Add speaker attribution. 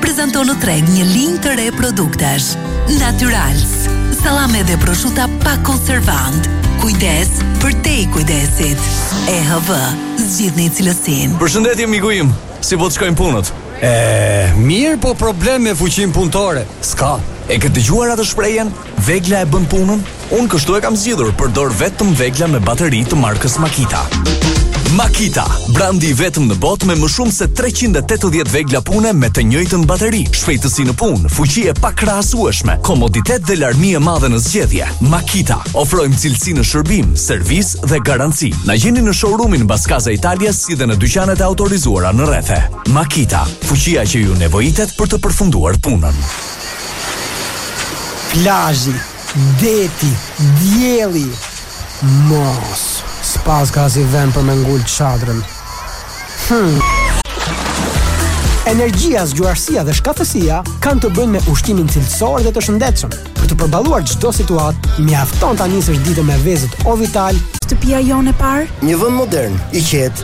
Speaker 1: prezanton në treg një linjë të re produktesh. Naturals, sallame dhe proshuta pa konservant. Kujdes përtej kujdesit. EHW, zgjidhni cilësinë.
Speaker 2: Përshëndetje, miku im, si po të shkojnë punët?
Speaker 3: E, mirë po problem me fuqinë punëtore,
Speaker 2: s'ka. E ke dëgjuar atë shprehjen? Vegla e bën punën? Unë kështu e kam zgjidhur, përdor vetëm vegla me bateri të markës Makita. Makita, brandi i vetëm në botë me më shumë se 380 vegla pune me të njëjtën bateri, shpejtësi në punë, fuqi e pakrahasueshme, komoditet dhe larmi e madhe në zgjedhje. Makita, ofrojmë cilësi në shërbim, servis dhe garanci. Na gjeni në showroomin Casa Italia si dhe në dyqanet e autorizuara në rrethe. Makita, fuqia që ju nevojitet për të përfunduar punën.
Speaker 3: Plazhi, deti, dielli, mos, s'paska asnjë vend për me ngul çadrën. Hm. Energjia, zgjuarsia dhe shkathtësia kanë të bëjnë me ushqimin cilësor dhe të shëndetshëm. Për të përballuar çdo situatë, mjafton ta nisësh ditën me vezët Ovital.
Speaker 4: Shtëpia jonë e parë?
Speaker 5: Një vend modern, i qetë,